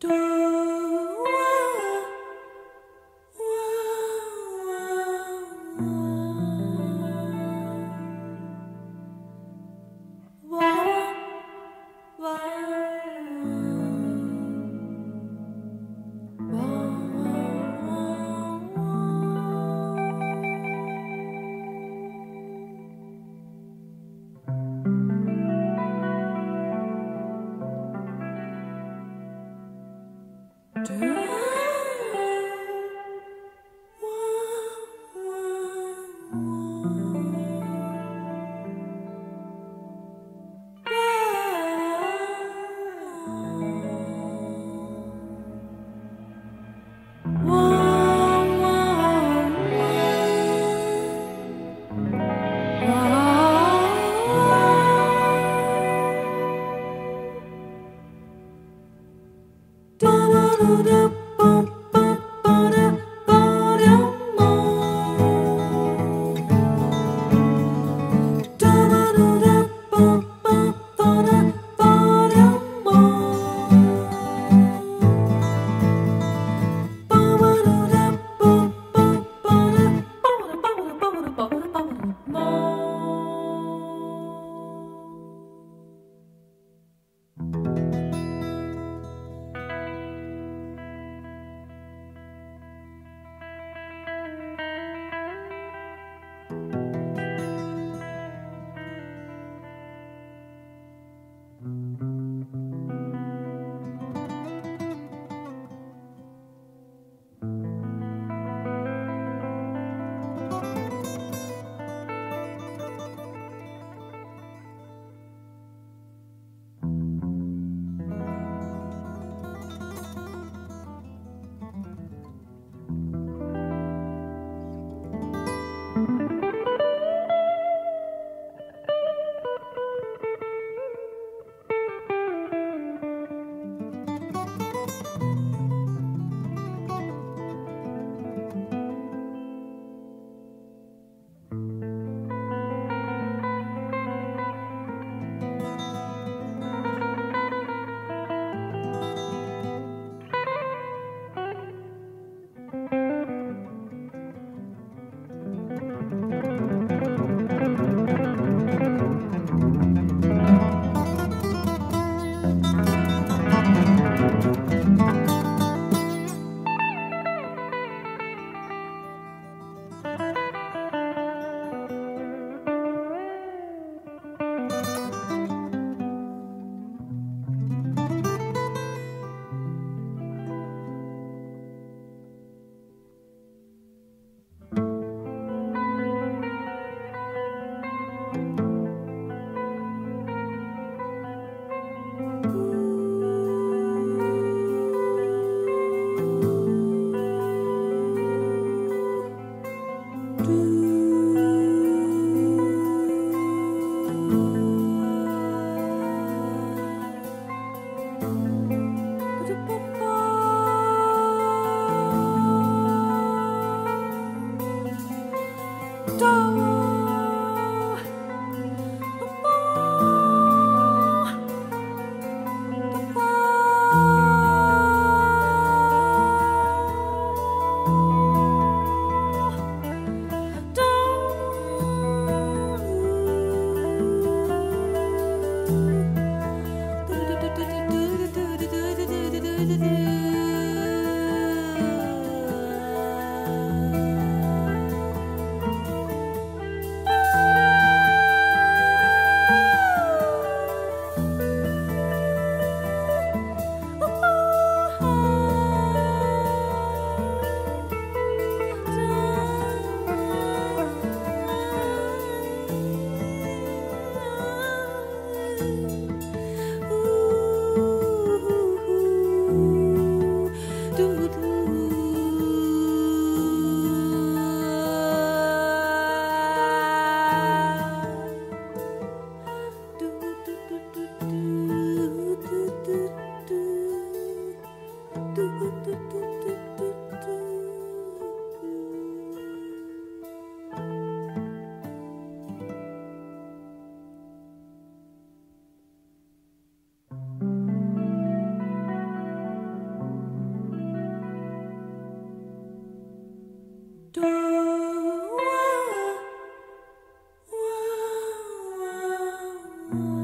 do do Música Oh.